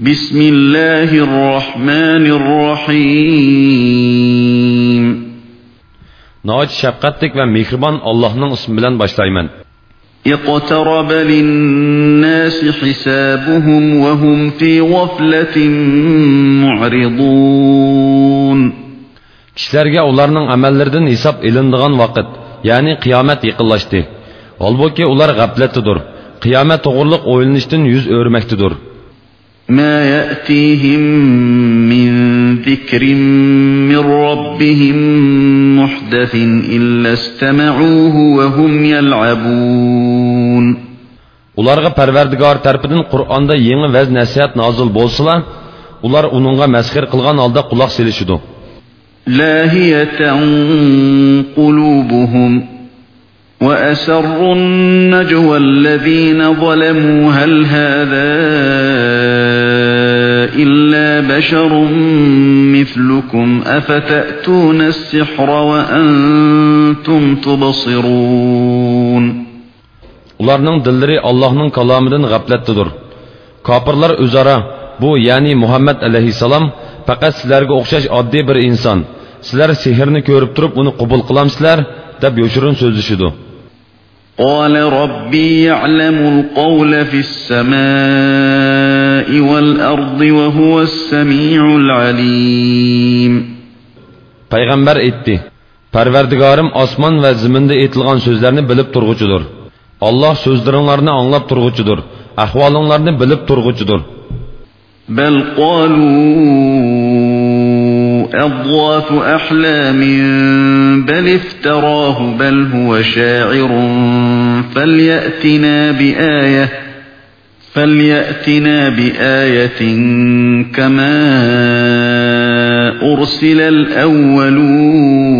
بسم الله الرحمن الرحيم Nəhayət şəfqətlik və mehriban Allah'ın ismi bilan başlayman. اقترب للناس حسابهم وهم في غفلة معرضون Kişilərə onların əməllərindən hesab elindiğan vaqt, yəni qiyamət yaqınlaşdı. Halbuki ular qəflətdədir. Qiyamət toğruluq oylanışdan yüz örməkdədir. ما يأتيهم من ذكر من ربهم محدث إلا استمعوه وهم يلعبون Ularga Parvardigor tarafidan Qur'onda yangi vaz nasihat nozil bo'lsa, ular uningga masxir qilgan holda quloq selishidi. لاهية قلوبهم وأسروا النجوى الذين ظلموا هل هذا إلا بشر مثلكم أفتأتون السحر وأنتم تبصرون Ularning dillari Allohning kalomidan g'aflatdadir. Kofirlar o'zaro bu ya'ni Muhammad alayhisalom faqat sizlarga o'xshash oddiy bir inson. Sizlar sehrni ko'rib turib uni qabul qilamsizlar deb yoshirin so'zlashidi. قال ربي يعلم القول في السماء والأرض وهو السميع العليم Payg'ambar aytdi: Parvardigorim osmon va zaminda aytilgan so'zlarni bilib turg'uchidir. Alloh so'zlaringlarni anglab turg'uchidir. Ahvolinglarni bilib turg'uchidir. بل قالوا أضواف أحلام بل افتراه بل هو شاعر فليأتنا بآية فليأتنا بآية كما أرسل الأولون.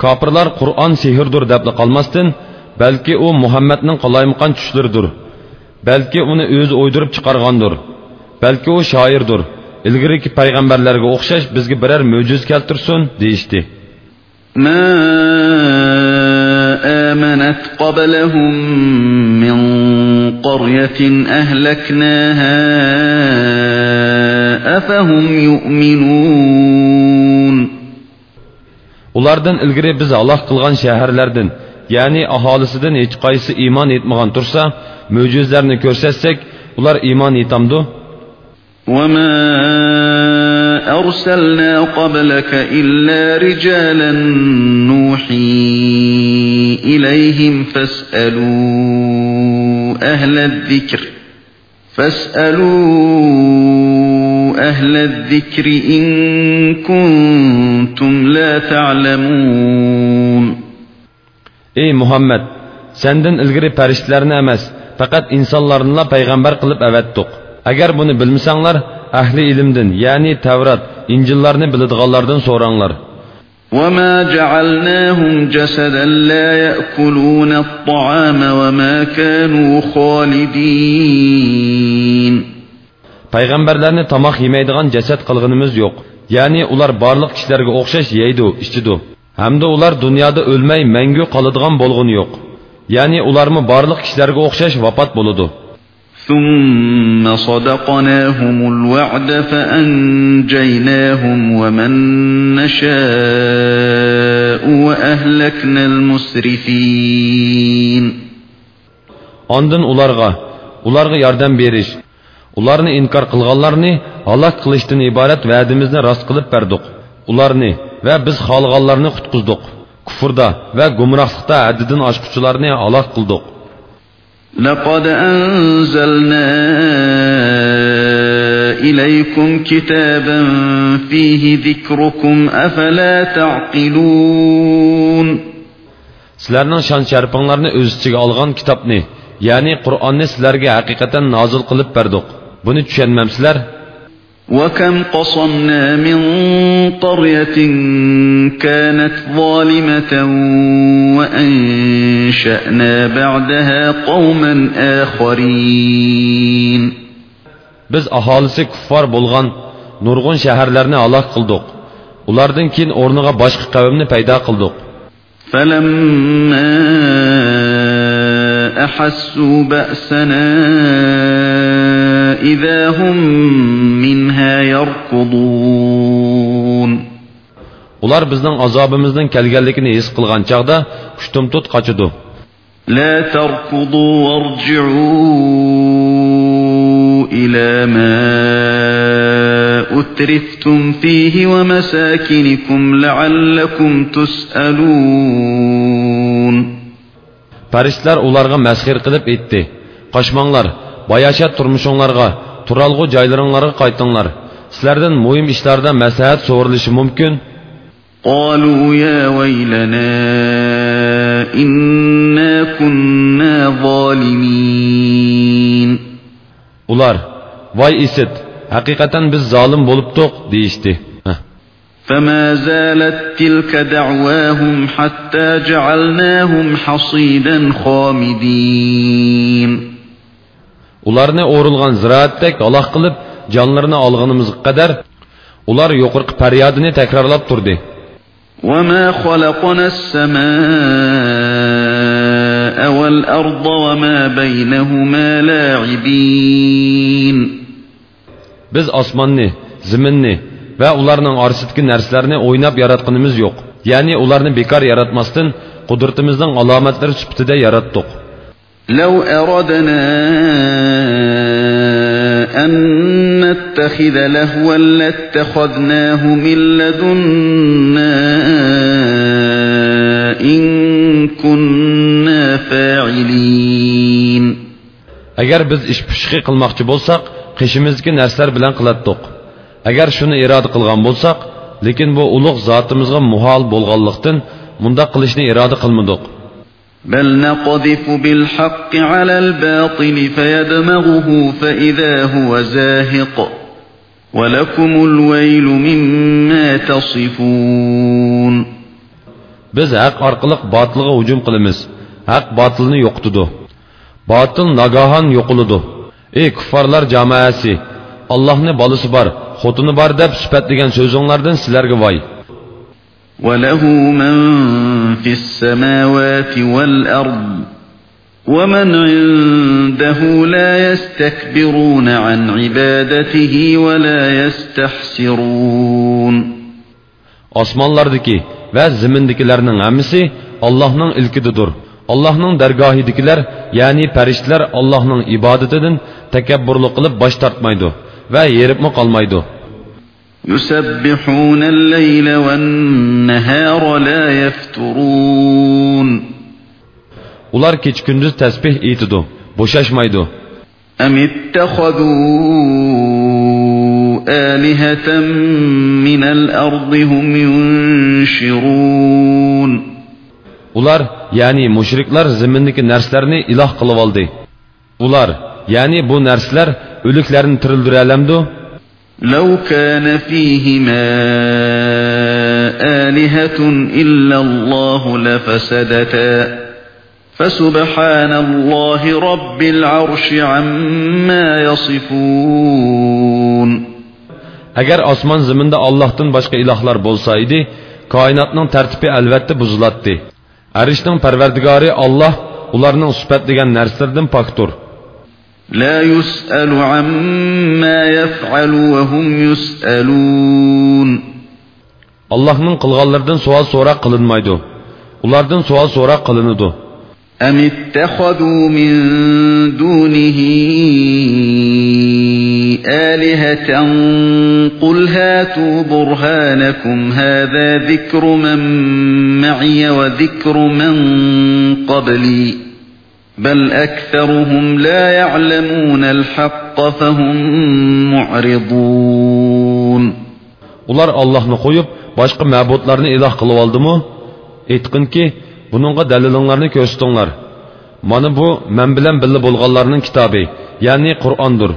كابرلار قرآن سيهر دور دابل قلمستن بلكي أو محمدنن قلائم قان چشلر دور بلكي اونه اوز أويدرب چقارغان دور بلكي أو شاير دور Ilgiriki payg'ambarlarga o'xshash bizga biror mo'jiz keltirsin, deyishdi. ما آمنت قبلهم من قرية أهلكناها أفهم يؤمنون Ulardan ilgari biz Alloh qilgan shaharlardan, ya'ni aholisidan hech qaysi iymon etmagan tursa, mo'jizlarni ko'rsatsak, ular iymon etamdi. وما أرسلنا قبلك إلا رجالا نوحي إليهم فاسألوا أهل الذكر فاسألوا أهل الذكر إن كنتم لا تعلمون Ey Muhammad, senden ilgari farishtalarni emas, faqat insonlarni payg'ambar qilib avatdiq. Agar buni bilmasanglar, ahli ilmdan, ya'ni Tavrat, Injillarni biladiganlardan so'ranglar. وما جعلناهم جسدا لا يأكلون الطعام وما كانوا خالدين Payg'ambarlarni tomoq yemaydigan jasad qilganimiz yo'q. Ya'ni ular barliq kishilarga o'xshash yeydi, ichidi. Hamda ular dunyoda o'lmay mangu qoladigan bo'lg'uni yo'q. Ya'ni ularmi barliq kishilarga o'xshash vafot bo'ladi. ثم صدقناهم الوعد فأنجيناهم ومن نشاء وأهلكنا المسرفين Ondan ularga, ularga yordam berish, ularni inkor qilganlarni halok qilishdan iborat va'dimizni rost qilib berdik. Ularni va biz xohlaganlarni qutqizdik. Kufrda va gumrohlikda haddidan oshquchilarni halok qildik. لقد أنزلنا إليكم كتابا فيه ذكركم أفلا تعقلون Sizlarning shon sharpinglarni o'z ichiga olgan kitobni, ya'ni Qur'onni sizlarga haqiqatan nozil qilib berdik. Buni tushunmamsizlar? وكم قصمنا من قرية كانت ظالمة وأنشأنا بعدها قوما آخرين Biz aholisi kuffar bo'lgan nurg'un shaharlarni halok qildik. Ulardan keyin o'rniga boshqa qavmni paydo qildik. فلما أحسوا بأسنا إذا هم منها يركضون ular bizning azobimizning kelganligini his qilgan chog'da kushtumtut qochidi لا تركضوا وارجعوا إلى ما أترفتم فيه ومساكنكم لعلكم تسألون farishtalar ularga masxir qilib aytdi qochmanglar bayashat turmushinglarga turalg'u joylaringlarga qaytinglar sizlardan muhim ishlarda maslahat so'rilishi mumkin قالوا يا ويلنا إنا كنا ظالمين ular voy isit haqiqatan biz zolim bo'libdiq deyishdi Heh. فما زالت تلك دعواهم حتى جعلناهم حصيدا خامدين ularni o'rilgan ziroatdek aloq qilib jonlarini olg'inimizga qadar ular yo'qirqi faryodini takrorlab turdi وما خلقنا السماء والأرض وما بينهما لاعبين biz osmonni ziminni va ularning orasidagi narsalarni o'ynab yaratganimiz yo'q ya'ni ularni bekor yaratmasdan qudratimizning alomatlari sifatida yaratdik لو أردنا أن نتخذ لهوا لاتخذناه من لدنا إن كنا فاعلين agar biz ish pishqi qilmoqchi bo'lsak qishimizdagi narsalar bilan qilatdiq agar shuni iroda qilgan bo'lsak lekin bu ulug' zotimizga muhol bo'lganlikdan mundoq qilishni iroda qilmadik بل نقذف بالحق على الباطل فيدمغه فإذا هو زاهق ولكم الويل مما تصفون biz haq orqali botilga hujum qilamiz haq botilni yo'qitidi botil nagahon yo'qiladi ey kuffarlar jamoasi allohni bolasi bor xotini bor deb sifatlagan so'zinglardan sizlarga voy وله من في السماوات والأرض ومن عنده لا يستكبرون عن عبادته ولا يستحسرون osmonlardagi va zimindagilarning hammasi allohning ilkididir allohning dargohidagilar ya'ni farishtalar allohning ibodatidan takabburlik qilib bosh tortmaydi va yeribmi qolmaydi يسبحون الليل والنهار لا يفترون ular kecha kunduz tasbeh aytidi bo'shashmaydi أم اتخذوا آلهة من الأرض هم ينشرون ular ya'ni mushriklar zimindagi narsalarni iloh qilib oldi ular ya'ni bu narsalar o'liklarni tirildiramdu لو كان فيهما آلهة إلا الله لفسدتا فسبحان الله رب العرش عما يصفون agar osmon ziminda ollohdan boshqa ilohlar bo'lsa edi koinotning tartibi albatta buzilatdi arishning parvardigori olloh ularning sifatlagan narsalardan pokdir لا يسأل عما يفعل وهم يسألون. Allohning qilganlaridan savol so'roq qilinmaydi ulardan savol so'roq qilinadi أم اتخذوا من دونه آلهة قل هاتوا برهانكم هذا ذكر من معي وذكر من قبلي بل أكثرهم لا يعلمون الحق فهم معرضون ular ollohni qo'yib boshqa ma'budlarni iloh qilib oldimi aytqinki buningga dalilinglarni ko'rsatinglar mana bu man bilan birga bo'lganlarning kitobi ya'ni qur'ondir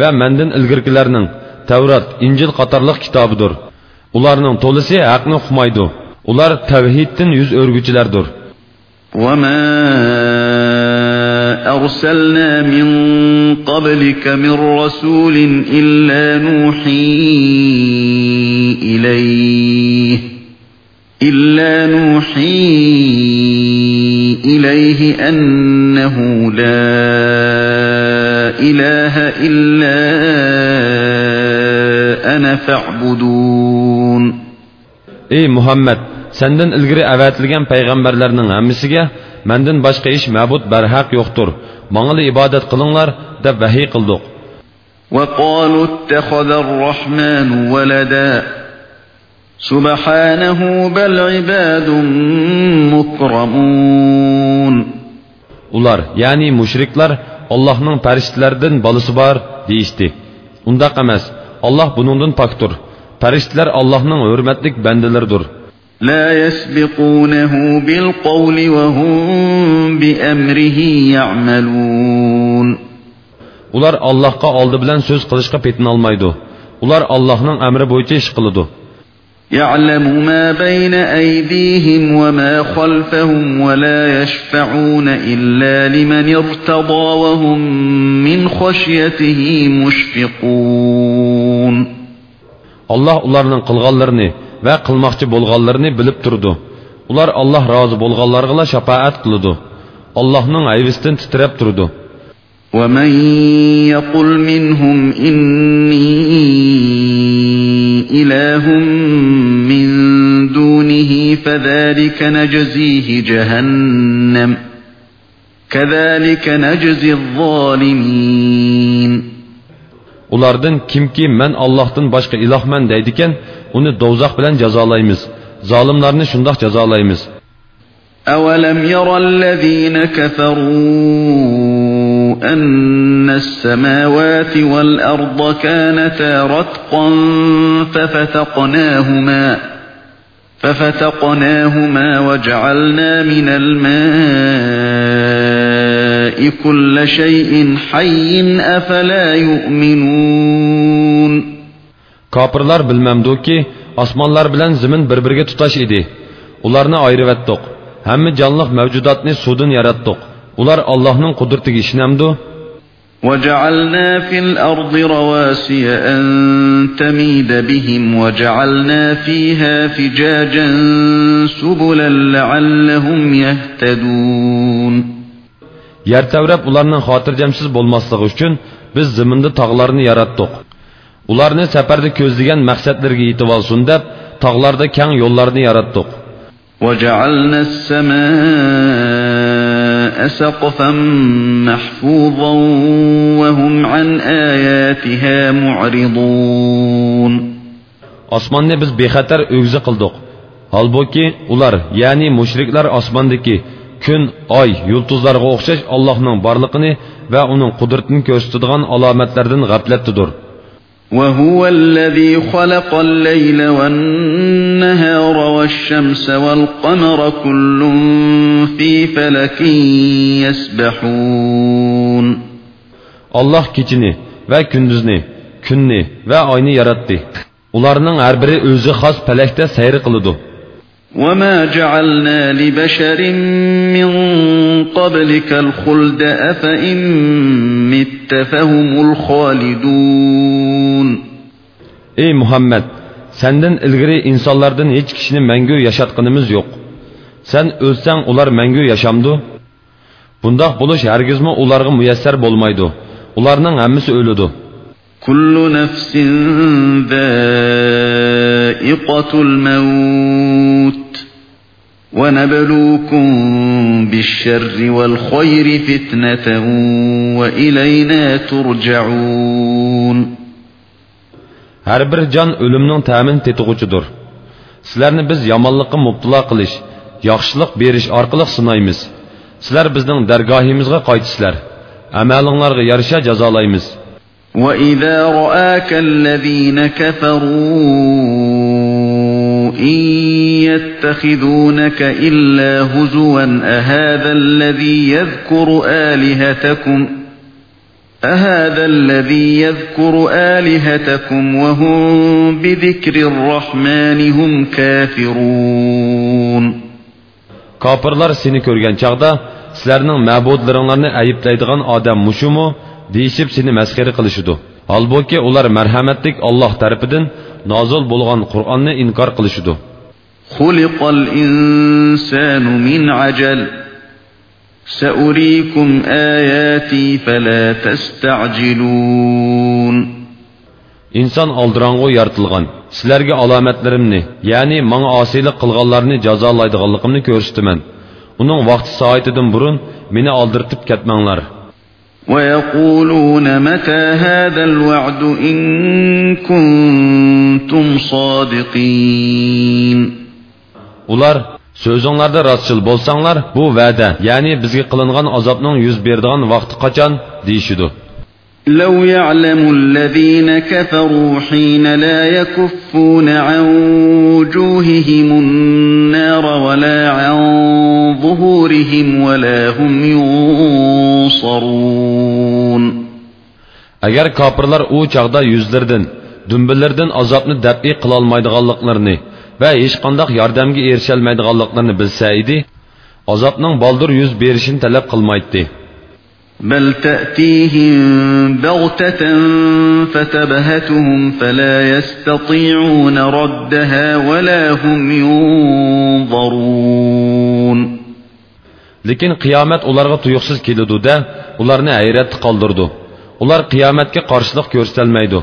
va mandan ilgirgilarning tavrat injil qatorliq kitobidir ularning to'lisi haqni uqmaydi ular tavhiddan yuz o'rguvchilardir وما أرسلنا من قبلك من رسول إلا نوحي إليه إلا نوحي إليه أنه لا إله إلا أنا فاعبدون. ey muhammad sendan ilgari avatilgan payg'ambarlarning hammasiga mandan boshqa ish ma'bud barhaq yo'qdir mangli ibodat qilinglar deb vahiy qildik وقالوا اتخذ الرحمن ولدا سبحانه بل عباد مكرمون ular ya'ni mushriklar allohning farishtalaridan bolasi bor deyishdi undoq emas olloh buningdan pokdir farishtalar allohning hurmatlik bandalaridir لا يسبقونه بالقول وهم بأمره يعملون ular allohga oldi bilan so'z qilishga petinolmaydi ular allohning amri bo'yicha ish qiladi يعلم ما بين أيديهم وما خلفهم ولا يشفعون إلا لمن ارتضى وهم من خشيته مشفقون alloh ularning qilganlarini va qilmoqchi bo'lganlarini bilib turdi ular alloh rozi bo'lganlarga shafoat qiladi allohning ayvisdan titrab turdi ومن يقل منهم إني إله من دونه فذلك نجزيه جهنم كذلك نجزي الظالمين ulardan kimki men allohdan boshqa ilohman deydikan uni do'zax bilan jazolaymiz zolimlarni shundoq jazolaymiz أولم ير الذين كفروا أن السماوات والأرض كانتا رتقا ففتقناهما ففتقناهما وجعلنا من الماء كل شيء حي أفلا يؤمنون Kofirlar bilmamduki, osmonlar bilan zimin bir-biriga tutash edi. Ularni ayirib Hamma jonliq mavjudotni suvdan yaratdik. Ular Allohning qudratiga ishonamdu. وجعلنا في الأرض رواسي أن تميد بهم وجعلنا فيها فجاجا سبلا لعلهم يهتدون Yer tavrab ularning xotirjamsiz bo'lmasligi uchun biz ziminda tog'larni yaratdik. Ularni safarda ko'zlagan maqsadlarga yetib olsin deb tog'larda keng yo'llarni yaratdik. وجعلنا السماء سقفا محفوظا وهم عن آياتها معرضون Osmonni biz bexatar o'g'zi qildik. Holbuki ular, ya'ni mushriklar osmondagi kun, oy, yulduzlarga o'xshash Allohning borlig'ini va uning qudratini ko'rsatadigan alomatlardan g'aflatdadir. وهو الذي خلق الليل والنهار والشمس والقمر كل في فلك يسبحون Allah kechini va kunduzni, kunni va oyni yaratdi. Ularning har biri o'zi xos falakda sayr qiladi. وما جعلنا لبشر من قبلك الخلد أفإن مت فهم الخالدون Ey Muhammad, senden ilgari insonlardan hech kishini mangu yashatqinimiz yo'q. Sen o'lsang ular mangu yashamdu. Bundoq bo'lish hargizmi ularga muyassar bo'lmaydi. Ularning hammasi o'ladi. كل نفس ذائقة الموت ونبلوكم بالشر والخير فتنة وإلينا ترجعون Har bir jon o'limning ta'min tetug'uchidir. Sizlarni biz yomonlikqa mubtalo qilish, yaxshilik berish orqali sinaymiz. Sizlar bizning dargohimizga qaytisizlar. Amalinglarga yarasha jazolaymiz. وَإِذَا رَآكَ الَّذِينَ كَفَرُوا إِن يَتَّخِذُونَكَ إِلَّا هُزُوًا أَهَذَا الَّذِي يَذْكُرُ آلِهَتَكُمْ أَهَذَا الَّذِي يَذْكُرُ آلِهَتَكُمْ وَهُمْ بِذِكْرِ الرَّحْمَنِ هُمْ كَافِرُونَ Kafirlar seni ko'rgan chaqda sizlarning ma'budlaringlarni ayiblaydigan odam mushumu deyishib seni masxara qilishidi. Holbuki ular marhamatlik Alloh tarafidan nozil bo'lgan Qur'onni inkor qilishidi. خُلِقَ الْإِنسَانُ مِنْ عَجَلٍ سأريكم آياتي فلا تستعجلون inson oldirong'u yoritilgan sizlarga alomatlarimni ya'ni manga osiylik qilganlarni jazolaydiganligimni ko'rsataman uning vaqti soatidan burun meni oldirtib ketmanglar ويقولون متى هذا الوعد إن كنتم صادقين ular so'zinglarda rostchil bo'lsanglar bu va'da ya'ni bizga qilingan azobning yuz beradigan vaqti qachon deyishidu لو يعلم الذين كفروا حين لا يكفون عن وجوههم النار ولا عن ظهورهم ولا هم ينصرون agar kofirlar u chog'da yuzlaridan dumbillardan azobni dabiy qilolmaydiganliklarini va hech qandoq yordamga erisholmaydiganliklarini bilsa edi azobning boldir yuz berishini talab qilmaydi بل تأتيهم بغتة فتبهتهم فلا يستطيعون ردها ولا هم ينظرون lekin qiyomat ularga tuyuqsiz keludi-da, ularni hayratda qoldirdi. Ular qiyomatga qarshilik ko'rsatolmaydi.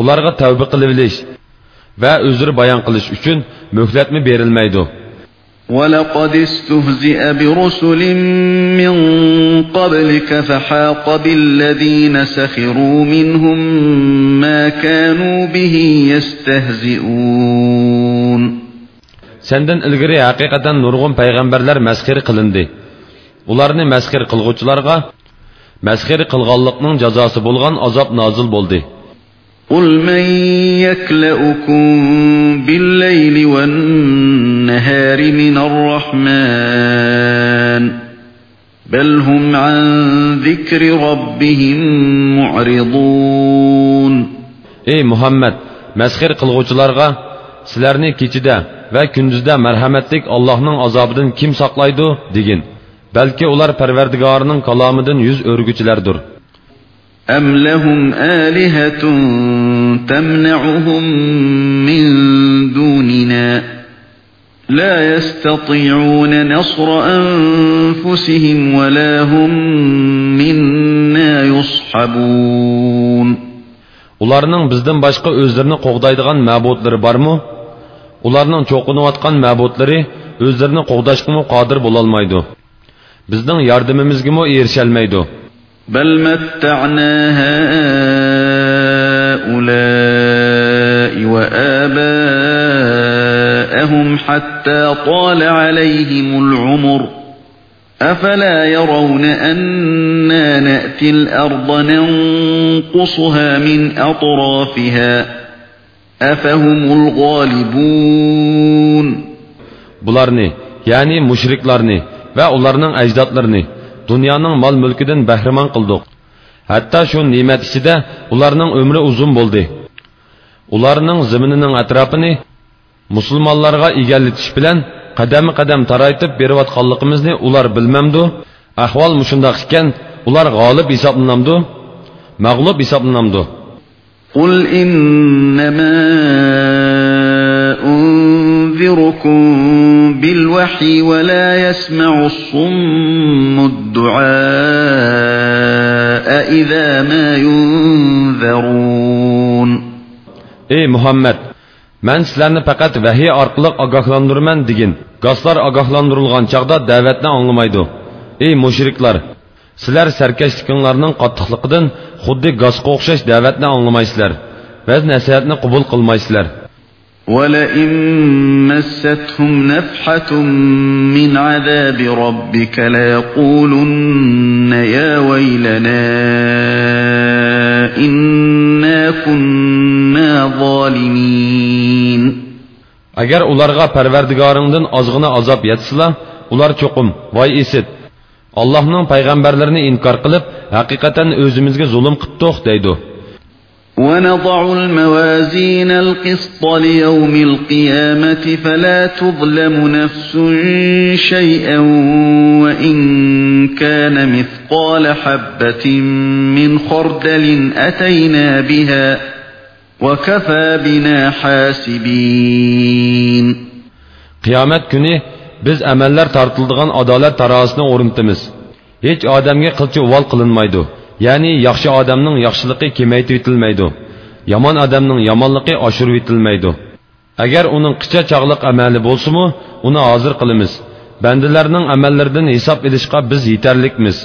Ularga tavba qilib olish va o'zini bayon qilish uchun muhlatmi berilmaydi. ولقد استهزئ برسل من قبلك فحاق بالذين سخروا منهم ما كانوا به يستهزئون Senden ilgari haqiqatan nurg'un payg'ambarlar masxir qilindi. Ularni masxir qilguvchilarga masxir qilganlikning jazosi bo'lgan azob nozil bo'ldi. قل من يكلؤكم بالليل والنهار من الرحمن بل هم عن ذكر ربهم معرضون Ey Muhammad, masxir qilguvchilarga sizlarni kechida va kunduzda marhamatlik Allohning azobidan kim saqlaydi degin. Balki ular Parvardigorining kalomidan yuz o'rguchilardir. أم لهم آلهة تمنعهم من دوننا لا يستطيعون نصر أنفسهم ولا هم منا يصحبون Ularning bizdan boshqa o'zlarini qo'g'daydigan ma'budlari bormi? Ularning cho'qinayotgan ma'budlari o'zlarini qo'g'dashga qodir bo'lolmaydi. Bizning yordamimizga erisholmaydi. بل متعنا هؤلاء وآباءهم حتى طال عليهم العمر. أفلا يرون أنا نأتي الأرض ننقصها من أطرافها؟ أفهم الغالبون. Bularni, ya'ni mushriklarni va ularning ajdodlarini dunyoning mol mulkidan bahramon qildik. Hatto shu ne'mat ichida ularning umri uzun bo'ldi. Ularning ziminining atrofini musulmonlarga egallatish bilan qadam-qadam taraytib berayotganligimizni ular bilmamdu. Ahvol mushundoq ekan, ular g'olib hisoblanamdu, mag'lub hisoblanamdu. قل إنما أنذركم بالوحي ولا يسمع الصم الدعاء إذا ما ينذرون Ey Muhammad, men sizlarni faqat vahiy orqali ogohlantiraman degin. Goslar ogohlantirilgan chaqda da'vatni anglamaydi. Ey mushriklar, sizlar sarkashliklarning qattiqligidan xuddi gosga o'xshash da'vatni anglamaysizlar va nasihatni qabul qilmaysizlar. ولئن مستهم نفحة من عذاب ربك ليقولن يا ويلنا إنا كنا ظالمين Agar ularga Parvardigoringdan ozg'ina azob yetsila, ular cho'qim, voy esit. Allohning payg'ambarlarini inkor qilib, haqiqatan o'zimizga zulm qildik deydi. ونضع الموازين القسط ليوم القيامة فلا تظلم نفس شيئا وإن كان مثقال حبة من خردل أتينا بها وكفى بنا حاسبين. قيامة كني بز أملر تارتلدغان أدالة تراسنا أورنتمز هيك آدمي قلتش وال قلنمايدو ya'ni yaxshi odamning yaxshiligi kemaytirib yetilmaydi yomon odamning yomonligi oshirib yetilmaydi agar uning qicha chog'liq amali bo'lsimi uni hozir qilamiz bandalarning amallaridan hisob ilishga biz yetarlikmiz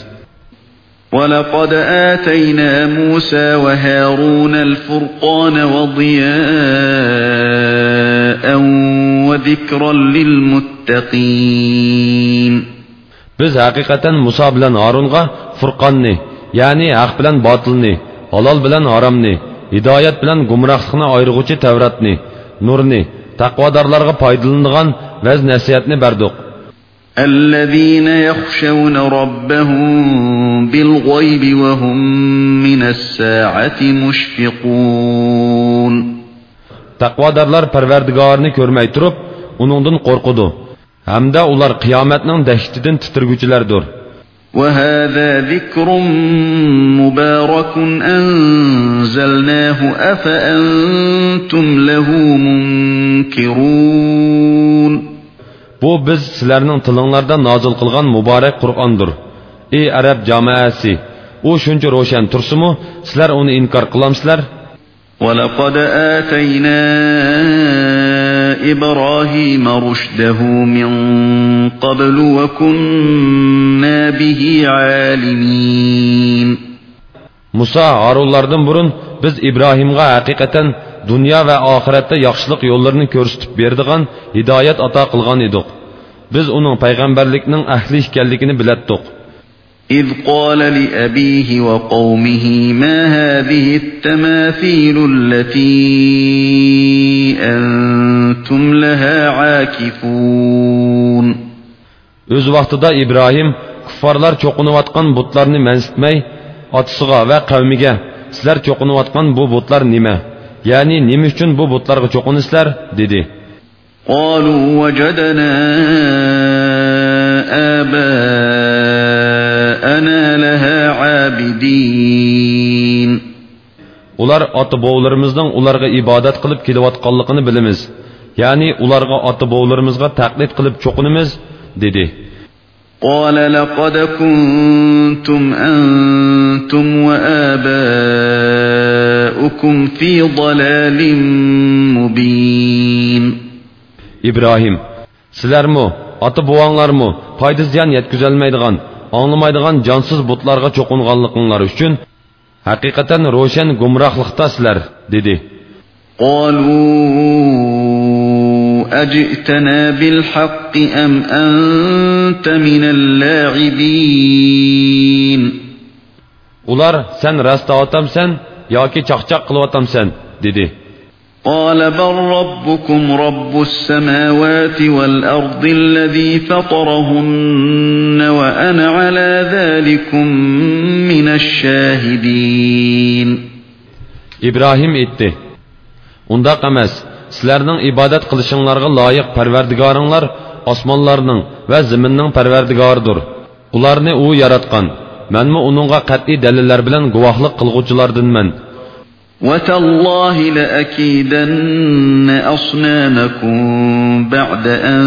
ولقد آتينا موسى وهارون الفرقان وضياء وذكرا للمتقين Biz haqiqatan Musa bilan Harunga Furqonni, ya'ni haq bilan botilni, halol bilan haromni, hidoyat bilan gumrohlikni ayirg'uvchi Tavratni, nurni, taqvodorlarga foydalanadigan vaz nasihatni berdik. الذين يخشون ربهم بالغيب وهم من الساعة مشفقون Taqvodorlar Parvardigorini ko'rmay turib, uningdan qo'rqudi. Hamda ular qiyomatning dahshatidan titirguchilardir. وهذا ذكر مبارك أنزلناه أفأنتم له منكرون Bu biz sizlarning tilinglarda nozil qilgan muborak Qur'ondir. Ey arab jamoasi, u shuncha ro'shan tursimu, sizlar uni inkor qilamsizlar? ولقد آتينا إبراهيم رشده من قبل وكنا به عالمين Musa Harunlardan burun biz Ibrohimga haqiqatan dunyo va oxiratda yaxshilik yo'llarini ko'rsatib berdigan hidoyat ato qilgan edik. Biz uning payg'ambarlikning ahli ekanligini bilatdik. إذ قال لأبيه وقومه ما هذه التماثيل التي أنتم لها عاكفون Öz vaqtida Ibrohim kuffarlar cho'qinayotgan butlarni mansitmay, otasiga va qavmiga sizlar cho'qinayotgan bu butlar nima? Ya'ni nima uchun bu butlarga cho'qinisizlar? dedi. قالوا وجدنا آباءنا لها عابدين Ular ota-bovlarimizning ularga ibodat qilib kelayotganligini bilamiz. Ya'ni ularga ota-bovlarimizga taqlid qilib cho'qinamiz, dedi. قال لقد كنتم أنتم وآباؤكم في ضلال مبين İbrahim, sizlərmi, ata buvanglarmı foyda ziyon anglamaydigan jonsiz butlarga cho'qinganliklaringiz uchun haqiqatan ro'shan gumrohlikda sizlar, dedi. قالوا أجئتنا بالحق أم أنت من اللاعبين Ular sen rastovatamsan yoki chaqchaq qilyaptamsan, dedi. قال بل ربكم رب السماوات والأرض الذي فطرهن وأنا على ذلكم من الشاهدين İbrahim etdi. Undaq emas, sizlərning ibodat qilishinglarga loyiq Parvardigoringlar osmonlarning va zaminning Parvardigoridir. Ularni u yaratgan. Menmi uningga qat'iy dalillar bilan guvohlik qilguvchilardanman. وتالله لأكيدن أصنامكم بعد أن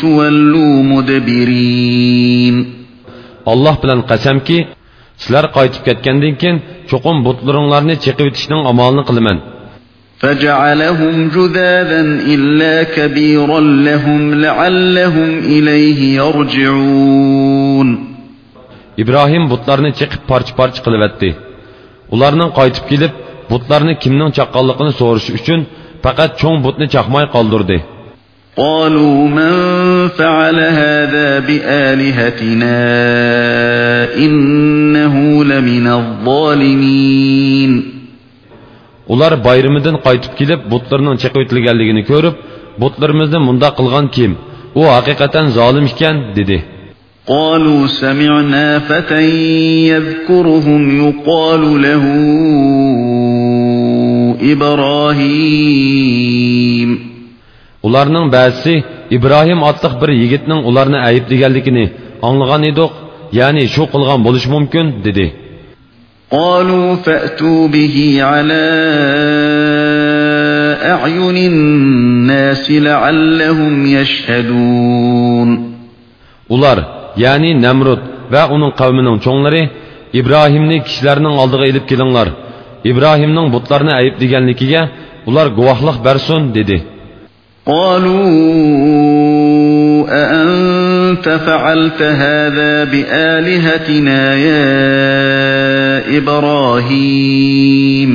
تولوا مدبرين. الله بلن كي سلر قايتب كتكندين كن شقون بطلرن لارني چقب تشنن أمالن قلمن. فجعلهم جذاذا إلا كبيرا لهم لعلهم إليه يرجعون. İbrahim butlarını çekip parça parça kılıvetti. ولارنن قايت gelip butlarni kimning chaqqanligini so'rash uchun faqat cho'ng butni chaqmay qoldirdi. قالوا من فعل هذا بآلهتنا إنه لمن الظالمين Ular bayramidan qaytib kelib, butlarning cheqib etilganligini ko'rib, butlarimizni munda qilgan kim? U haqiqatan zolim ekan, dedi. قالوا سمعنا فتى يذكرهم يقال له إبراهيم Ularning ba'zisi Ibrohim otliq bir yigitning ularni ayblaganligini anglagan edik, ya'ni shu qilgan bo'lishi mumkin, dedi. قالوا فأتوا به على أعين الناس لعلهم يشهدون Ular, ya'ni Namrud va uning qavmining cho'nglari ibrohimni kishilarning oldiga ilib kelinglar ibrohimning butlarni ayblaganligiga ular guvohlik bersin dedi قالوا أأنت فعلت هذا بآلهتنا يا إبراهيم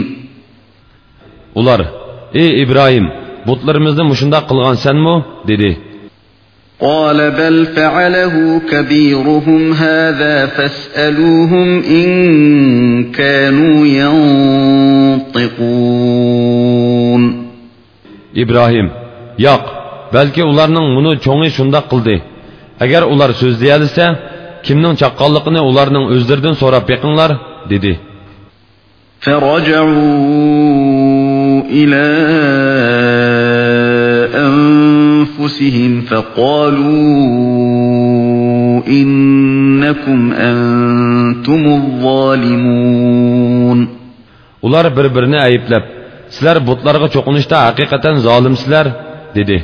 ular ey ibrohim butlarimizni mushundoq qilgan sanmi dedi قال بل فعله كبيرهم هذا فاسألوهم إن كانوا ينطقون ibrohim yo'q balki ularning buni cho'ngi shundoq qildi agar ular so'zlayolsa kimning chaqqonligini ularning o'zlaridan so'rab beqinglar dedi فرجعوا إلى أنفسهم فقالوا إنكم أنتم الظالمون ular bir birini ayblab sizlar butlarga cho'qinishda haqiqatan zolimsizlar dedi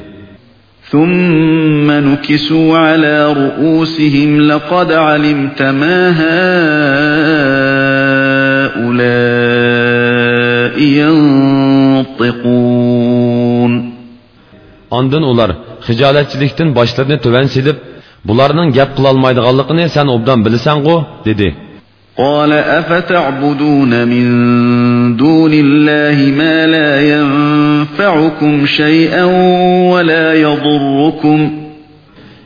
ثم نكسوا على رؤوسهم لقد علمت ما هؤلاء ينطقون Ondan ular xijolatchilikdan boshlarini tuvan silib, bularning gap qilolmaydiganligini sen obdan bilasan-ku, dedi. قال أفتعبدون من دون الله ما لا ينفعكم شيئا ولا يضركم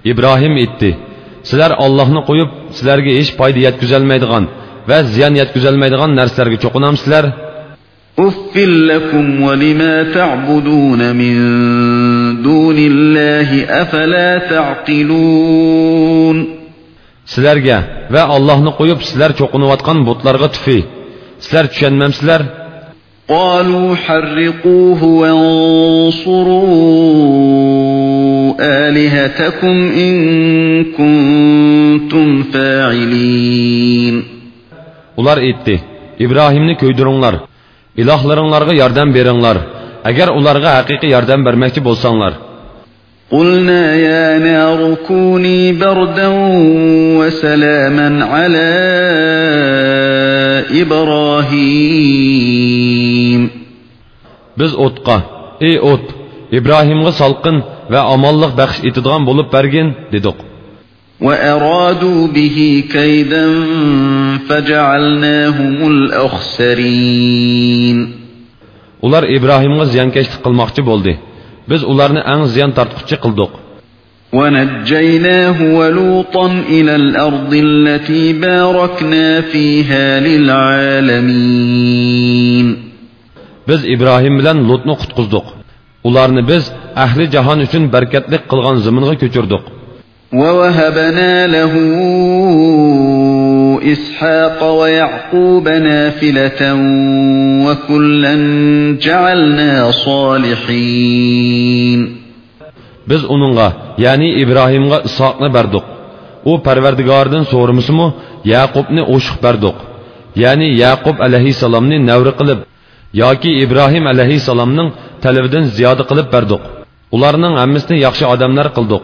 İbrahim etdi. Sizlar Allohni qo'yib, sizlarga hech foyda yetkazolmaydigan va ziyon yetkazolmaydigan narsalarga cho'qinamsizlar? أف لكم ولما تعبدون من دون الله أفلا تعقلون Sizlarga va Allohni qo'yib, sizlar cho'qinayotgan butlarga tufi. Sizlar tushunmamsizlar? قالوا حرقوه وانصروا آلهتكم إن كنتم فاعلين Ular aytdi: "İbrahimni ko'ydiringlar. Ilohlaringlarga yordam beringlar. اگر اونlarغا حقیقی یاردن برمکتی بولسانلار قلنا یا نار کونی بردا وسلاما على ابراهیم بز اتقا ای ات ابراهیمغا سالقن و امالق بخش ایتدغان بولوب برگین دیدوق وأرادوا به كيدا فجعلناهم الأخسرين Ular Ibrohimga ziyonkashlik qilmoqchi bo'ldi. Biz ularni eng ziyon tortquchi qildik. ونجيناه ولوطا إلى الأرض التي باركنا فيها للعالمين Biz Ibrohim bilan Lutni qutqizdik. Ularni biz ahli jahon uchun barkatli qilgan zaminga ko'chirdik. ووهبنا له إسحاق ويعقوب نافلة وكلا جعلنا صالحين Biz uningga, ya'ni Ibrohimga Isoqni berdik. U Parvardigordan so'ramasimi, Yaqubni o'shiq berdik. Ya'ni Yaqub alayhisalomni navri qilib yoki Ibrohim alayhisalomning talabidan ziyoda qilib berdik. Ularning hammasini yaxshi odamlar qildik.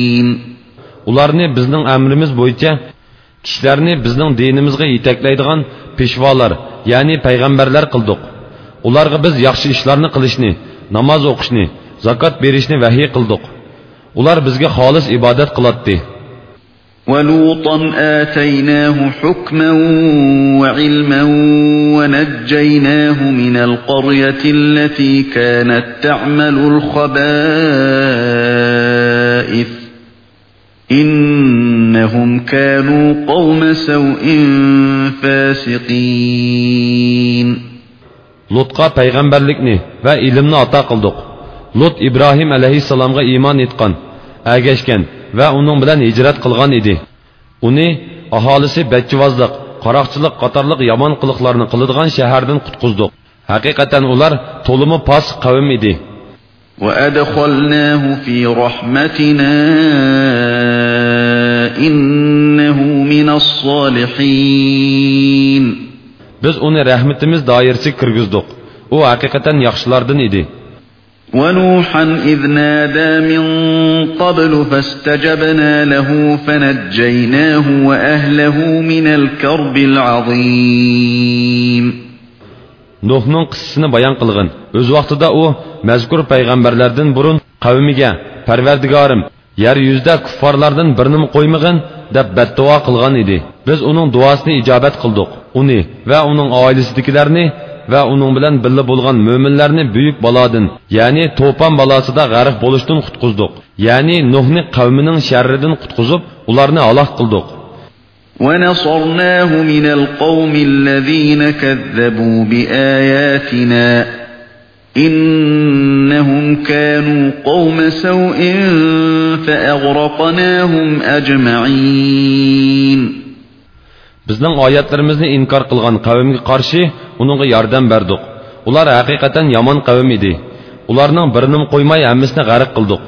Ularni bizning amrimiz bo'yicha kishilarni bizning dinimizga yetaklaydigan peshvolar ya'ni payg'ambarlar qildik ularga biz yaxshi ishlarni qilishni namoz o'qishni zakot berishni vahiy qildik ular bizga xolis ibodat qiladi ولوطا آتيناه حكما وعلما ونجيناه من القرية التي كانت تعمل الخبائث إنهم كانوا قوم سوء فاسقين lutqa payg'ambarlikni va ilmni ato qildik lut ibrohim alayhissalomga iymon etgan agashgan va uning bilan hijrat qilgan edi uni aholisi badchivozlik qaroqchilik qatorliq yomon qiliqlarni qiladigan shahardan qutqizdik haqiqatan ular to'limi pos qavm edi وأدخلناه في رحمتنا إنه من الصالحين biz uni rahmatimiz doirasiga kirgizdik. U haqiqatan yaxshilardan edi. ونوحا إذ نادى من قبل فاستجبنا له فنجيناه وأهله من الكرب العظيم nuhning qissasini bayon qilg'in o'z vaqtida u mazkur payg'ambarlardan burun qavmiga parvardigorim yer yuzida kuffarlardan birini qo'ymag'in deb badduo qilgan edi biz uning duosini ijobat qildik uni va uning oilasidagilarni va uning bilan birga bo'lgan mo'minlarni buyuk balodan ya'ni to'pon balosida g'arq bo'lishdan qutqizdik ya'ni nuhni qavmining sharridan qutqizib ularni halok qildik ونصرناه من القوم الذين كذبوا بآياتنا إنهم كانوا قوم سوء فأغرقناهم أجمعين bizning oyatlarimizni inkor qilgan qavmga qarshi uningga yordam berdik ular haqiqatan yomon qavm edi ularning birini qo'ymay hammasini g'arq qildik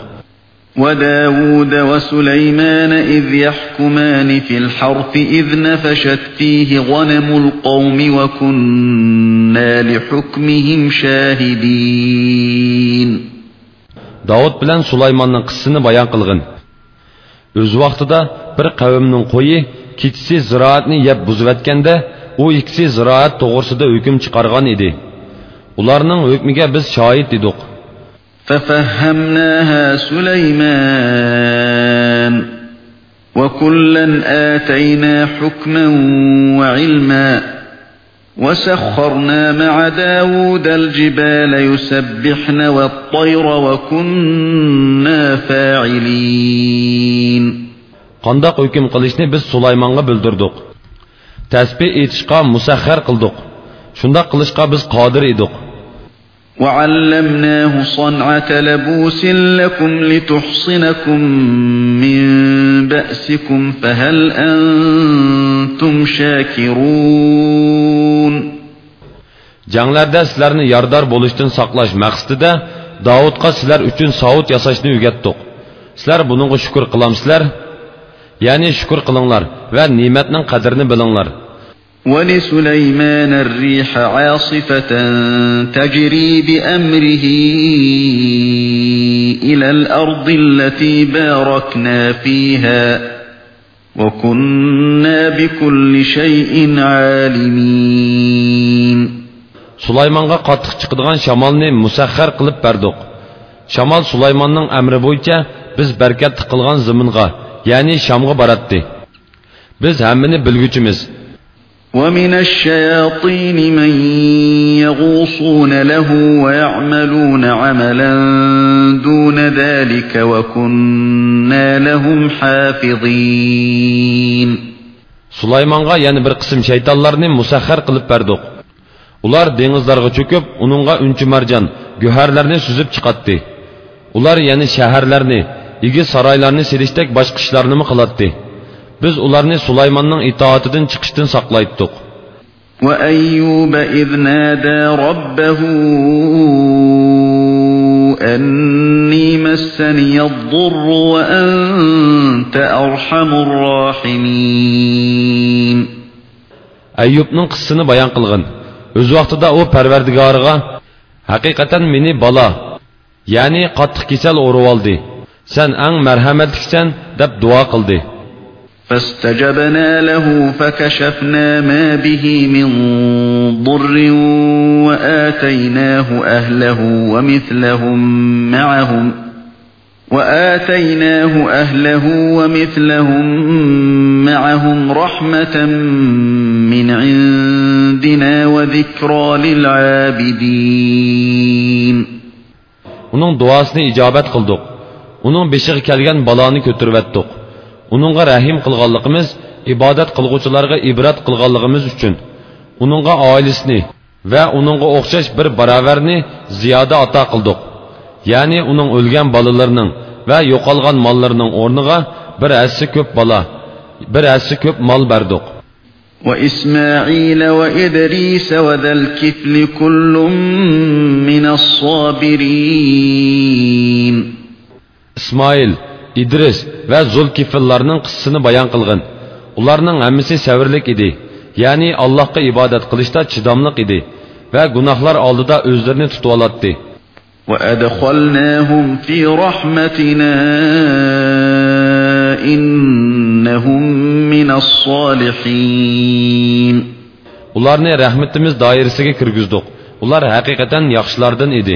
وداود وسليمان إذ يحكمان في الحرث إذ نفشت فيه غنم القوم وكنا لحكمهم شاهدين davud bilan sulaymonning qissasini bayon qilg'in o'z vaqtida bir qavmning qo'yi kechisi ziroatni yeb buzivatganda u ikkisi ziroat to'g'risida hukm chiqargan edi ularning hukmiga biz shohid edik ففهمناها سليمان. وكلا آتينا حكما وعلما. وسخرنا مع داود الجبال يسبحن والطير وكنا فاعلين. قندق ويكم قلشنا بس سليمان بلدردوك تسبيح إتشقا مسخر قلدوك شندق قلشقا بس قادر إدوك وعلمناه صنعة لبوس لكم لتحصنكم من بأسكم فهل أنتم شاكرون janglarda sizlarni yordar bo'lishdan saqlash maqsadida davudga sizlar uchun savut yasashni o'rgatdik sizlar buningga shukur qilamsizlar ya'ni shukur qilinglar va ne'matning qadrini bilinglar ولسليمان الريح عاصفة تجري بأمره إلى الأرض التي باركنا فيها وكنا بكل شيء عالمين. سليمان قد تقدغان شمالنا مسخر قلب بردق شمال سليماننن أمر بويتا بز بركات تقلغان زمنغا يعني شامغا باردتي بز همني بلغوچمز ومن الشياطين من يغوصون له ويعملون عملا دون ذلك وكنا لهم حافظين sulaymonga yana bir qism shaytonlarni musahhar qilib berdik ular dengizlarga cho'kib uningga unchi marjon guharlarni suzib chiqatdi ular yana shaharlarni igi saroylarni silishdek boshqa ishlarni qilatdi biz ularni sulaymonning itoatidan chiqishdan saqlaytdik وأيوب إذ نادى ربه أني مسني الضر وأنت أرحم الراحمين qissasini bayon qilg'in o'z vaqtida u parvardigoriga haqiqatan meni balo ya'ni qattiq kasal urib oldi san ang marhamatliksan deb duo qildi فاستجبنا له فكشفنا ما به من ضر وآتيناه أهله ومثلهم معهم وآتيناه أهله ومثلهم معهم رحمة من عندنا وذكرى للعابدين. Uning duosini ijobat qildik uning beshig'i kelgan baloni ko'tirvatdik uningga rahim qilganligimiz ibodat qilg'uvchilarga ibrat qilganligimiz uchun uningga oilasini va uningga o'xshash bir barobarni ziyoda ato qildik ya'ni uning o'lgan bolalarining va yo'qolgan mollarining o'rniga bir hassa ko'p bola bir hassa ko'p mol berdik وإسماعيل وإدريس وذا الكفل كل من الصابرين ismoil idris va zulkifillarning qissasini bayon qilg'in ularning hammasi savrlik edi ya'ni allohga ibodat qilishda chidamliq edi va gunohlar oldida o'zlarini tutib oladi وأدخلناهم في رحمتنا إنهم من الصالحين ularni rahmatimiz doirasiga kirgizdik ular haqiqatan yaxshilardan edi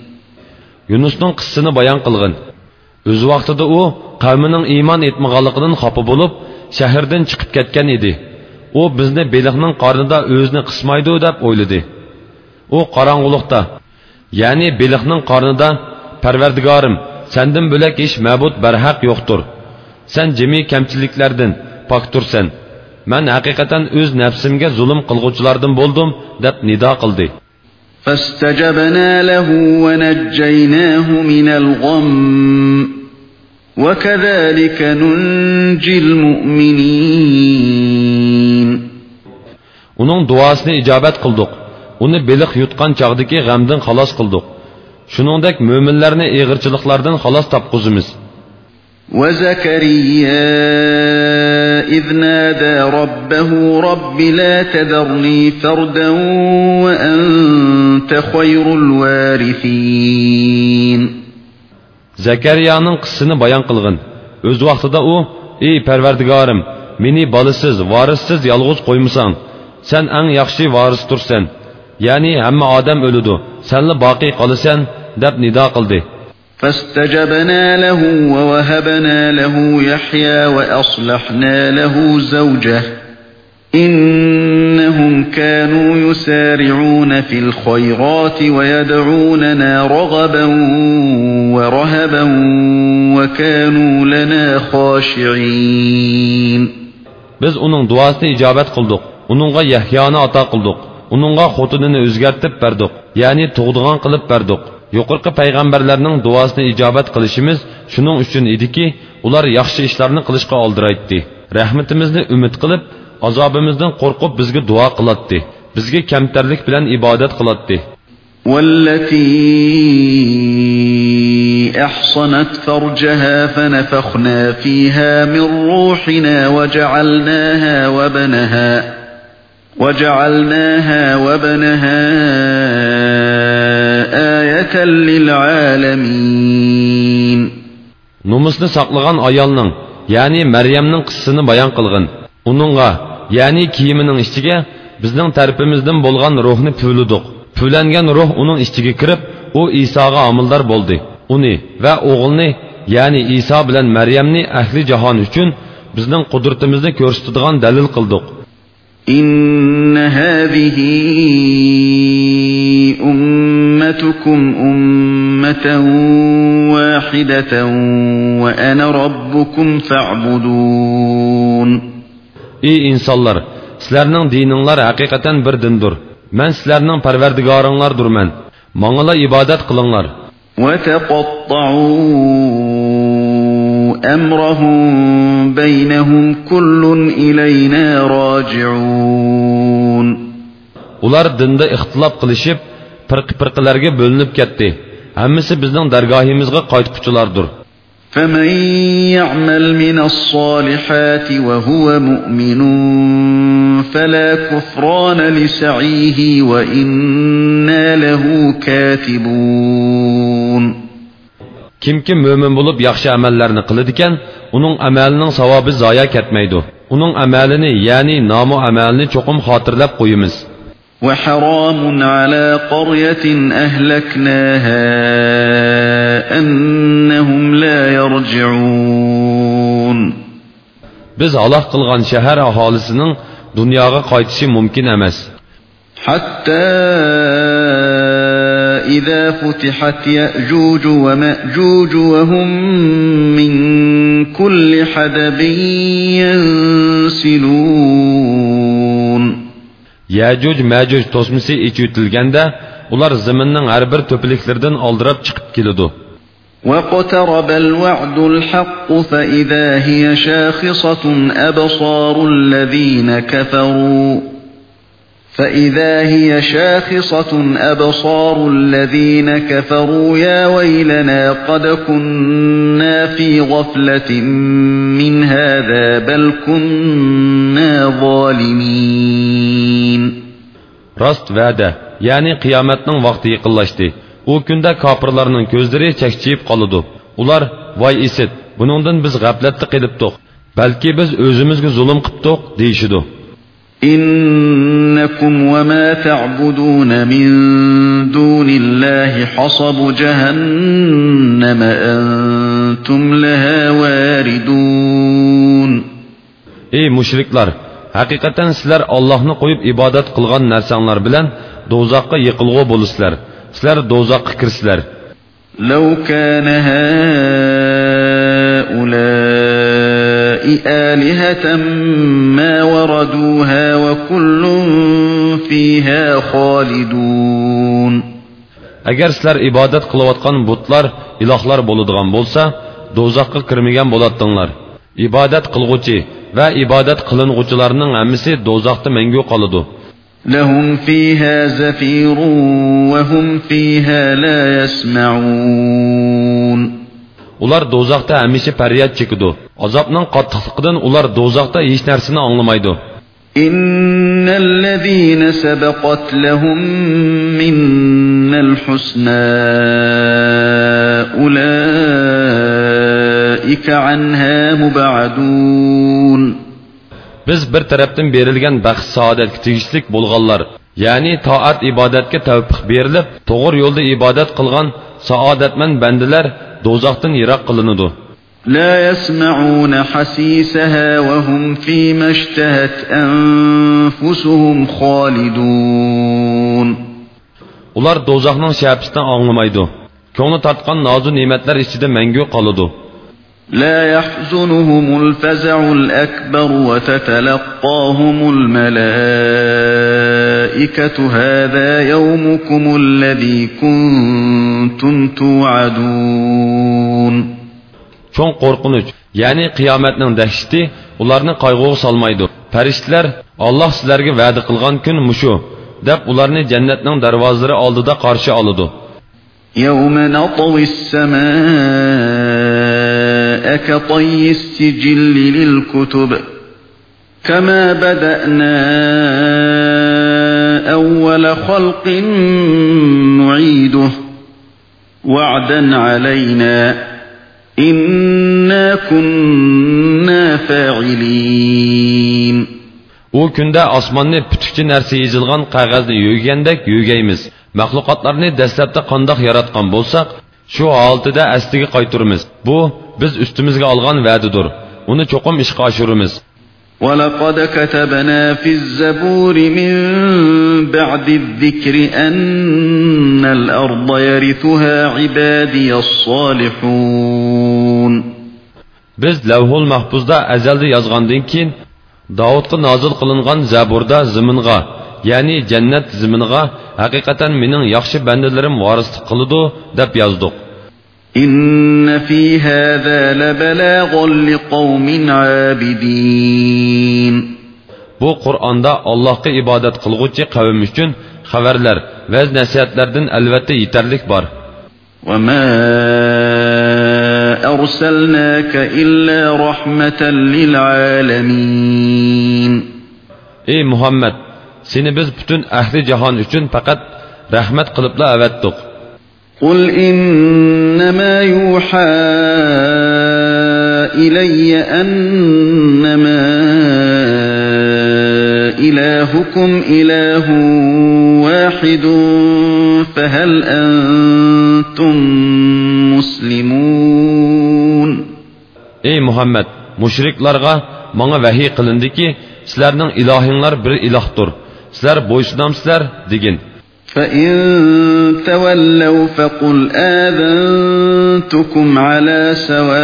yunusning qissasini bayon qilg'in. O'z vaqtida u qavmining iymon etmaganligidan xafa bo'lib shahardan chiqib ketgan edi. U bizni beliqning qornida o'zini qismaydi deb o'yladi. U qorong'uliqda ya'ni beliqning qornida parvardigorim sandan bo'lak hech ma'bud barhaq yo'qdir san jimi kamchiliklardan poktursan man haqiqatan o'z nafsimga zulm qilg'uvchilardan bo'ldim deb nido qildi فاستجبنا له ونجيناه من الغم وكذلك ننجي المؤمنين uning duosini ijobat qildik uni beliq yutgan chog'dagi g'amdan xalos qildik shuningdek mo'minlarni eg'irchiliklardan xalos topqizimiz وزكريا إذ نادى ربه رب لا تذرني فردا وأنت خير الوارثين zakariyaning qissasini bayon qilg'in o'z vaqtida u ey parvardigorim meni bolasiz varissiz yolg'iz qo'ymasang sen eng yaxshi varistursan ya'ni hamma odam o'lidi sanli boqiy qolasan deb nido qildi فاستجبنا له ووهبنا له يحيى وأصلحنا له زوجه إنهم كانوا يسارعون في الخيرات ويدعوننا رغبا ورهبا وكانوا لنا خاشعين biz uning duosini ijobat qildik uningga yahyoni ato qildik uningga xotinini o'zgartib berdik ya'ni tug'dig'on qilib berdik yuqorqi payg'ambarlarning duosini ijobat qilishimiz shuning uchun ediki ular yaxshi ishlarni qilishga oldiraydi rahmatimizni umid qilib azabimizdan qo'rqib bizga duo qiladi bizga kamtarlik bilan ibodat qiladi والتي أحصنت فرجها فنفخنا فيها من روحنا وجعلناها وبنها وجعلناها وبنها آية للعالمين. نمسنا ساقلغان أيالنا يعني مريمنا قصصنا بيان قلغن. أنونغا ya'ni kiyimining ichiga bizning tarafimizdan bo'lgan ruhni puvlidiq puvlangan ruh uning ichiga kirib u isoga omildor bo'ldi uni va o'g'ilni ya'ni iso bilan maryamni ahli jahon uchun bizning qudratimizni ko'rsatadigan dalil qildik إن هذه أمتكم أمة واحدة وأنا ربكم فاعبدون ey insonlar sizlarning dininglar haqiqatan bir dindir man sizlarning parvardigoringlardurman mangala ibodat qilinglar أمرهم بينهم كل إلينا راجعون ular dinda ixtilof qilishib pirqi pirqilarga bo'linib ketdi hammasi bizning dargohimizga qaytquchilardir فمن يعمل من الصالحات وهو مؤمن فلا كفران لسعيه وإنا له كاتبون كم كم مؤمن بولوب يخشى عملارن قلدكن onun amelinin savabı zaya ketmeydu. Onun amelini yani namı amelini çokum hatırlap koyumuz. وحرام على قرية أهلكناها أنهم لا يرجعون. Biz halok qilgan shahar aholisining dunyoga qaytishi mumkin emas. حتى إذا فتحت يأجوج ومأجوج وهم من كل حدب ينسلون. Yajuj majuj to'smisi ichitilganda ular zaminning har bir to'piliklaridan oldirab chiqib keladi واقترب الوعد الحق فإذا هي شاخصة أبصار الذين كفروا فإذا هي شاخصة أبصار الذين كفروا يا ويلنا قد كنا في غفلة من هذا بل كنا ظالمين rost va'da ya'ni qiyomatning vaqti yaqinlashdi u kunda kofirlarning ko'zlari chakchiyib qoladi ular voy isit buningdan biz g'aflatda qilibdiq balki biz o'zimizga zulm qilibdiq deyishidi إنكم وما تعبدون من دون الله حصب جهنم أنتم لها واردون ey mushriklar haqiqatan sizlar ollohni qo'yib ibodat qilgan narsanglar bilan do'zaxqa yiqilg'u bo'lasizlar sizlar do'zaxqa kirsizlar لو كان هؤلاء آلهة ما وردوها وكل فيها خالدون. اگر سلر عبادت قلواتقان بطلار الاخلار بولدغان بولسا دوزاقق كرميگان بولدتنلار عبادت قلغوچي و عبادت قلنغوچلارنن امسي دوزاقت منجو قالدو لهم فيها زفير وهم فيها لا يسمعون. Ular do'zaxda hamisha faryod chekidu azobning qattiqligidan ular do'zaxda hech narsani anglamaydi إن الذين سبقت لهم منا الحسنى أولئك عنها مبعدون biz bir tarafdan berilgan baxt saodatga tegishlik bo'lganlar ya'ni toat ibodatga tavfiq berilib to'g'ri yo'lda ibodat qilgan saodatmand bandalar do'zaxdan yiroq qilinadi لا يسمعون حسيسها وهم فيما اشتهت أنفسهم خالدون. Ular do'zaxning shapisidan anglamaydi ko'ngli tortgan nozu ne'matlar ichida mangu qoladi. لا يحزنهم الفزع الأكبر وتتلقاهم الملائكة. هذا يومكم الذي كنتم توعدون. Cho'ng qo'rqinch ya'ni qiyomatning dahshati ularni qayg'uga solmaydi farishtalar olloh sizlarga va'da qilgan kun mushu deb ularni jannatning darvozalari oldida qarshi oladi يوم نطوي السماء كطي السجل للكتب كما بدأنا أول خلق نعيده وعدا علينا إنا كنا فاعلين u kunda osmonni putukchi narsa yezilgan qog'ozni yo'ygandek yo'ygaymiz maxluqotlarni dastlabda qandoq yaratgan bo'lsak shu holatida asliga qayturimiz bu biz ustimizga olgan va'didir uni cho'qim ishga oshiramiz ولقد كتبنا في الزبور من بعد الذكر أن الأرض يرثها عبادي الصالحون biz lavhul mahbuzda azalda yozgandan keyin davudga nozil qilingan zaburda ziminga ya'ni jannat ziminga haqiqatan mening yaxshi bandalarim vorislik qiladi deb yozdik إن في هذا لبلاغا لقوم عابدين bu qur'onda allohga ibodat qilg'uvchi qavm uchun xabarlar va nasihatlardan albatta yetarlik bor وما أرسلناك إلا رحمة للعالمين ey muhammad seni biz butun ahli jahon uchun faqat rahmat qilibla avatdiq قل إنما يوحى إلي أنما إلهكم إله واحد فهل أنتم muhammad mushriklarga manga vahiy qilindiki sizlarning ilohinglar bir ilohdir sizlar bo'ysunamsizlar degin فإن تولوا فقل آذنتكم على سواء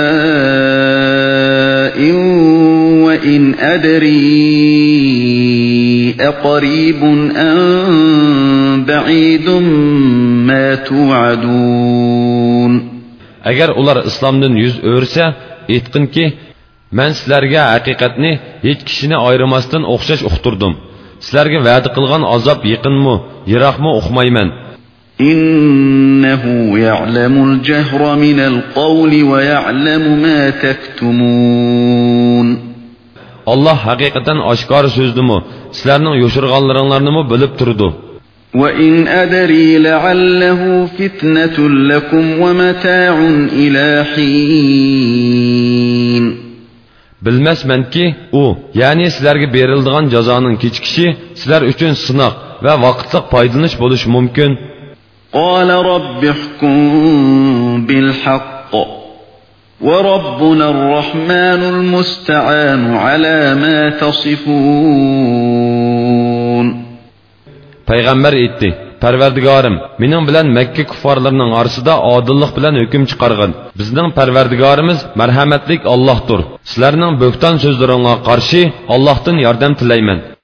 وإن أدري أقريب أم بعيد ما توعدون agar ular islomdan yuz o'rsa aytqinki man sizlarga haqiqatni hech kishini ayrimasdan o'xshash uqtirdim sizlarga va'da qilgan azob yaqinmi yiroqmi uqmayman إنه يعلم الجهر من القول ويعلم ما تكتمون alloh haqiqatan oshkor so'zdimi sizlarning yo'shirganlaringlarnimi bilib turdi وإن أدري لعله فتنة لكم ومتاع إلى حين بلمس من كي أو يعني سلرگ بيرلدغان جزانن كيچكشي سلر üçün sınaq və vaqtlıq paydınış buluş mümkün قال رب احكم بالحق وربنا الرحمن المستعان على ما تصفون payg'ambar aytdi parvardigorim mening bilan makka kuffarlarining orasida odillik bilan hukm chiqarg'in. Bizning parvardigorimiz marhamatlik ollohdir sizlarning bo'xton so'zlaringga qarshi ollohdan yordam tilayman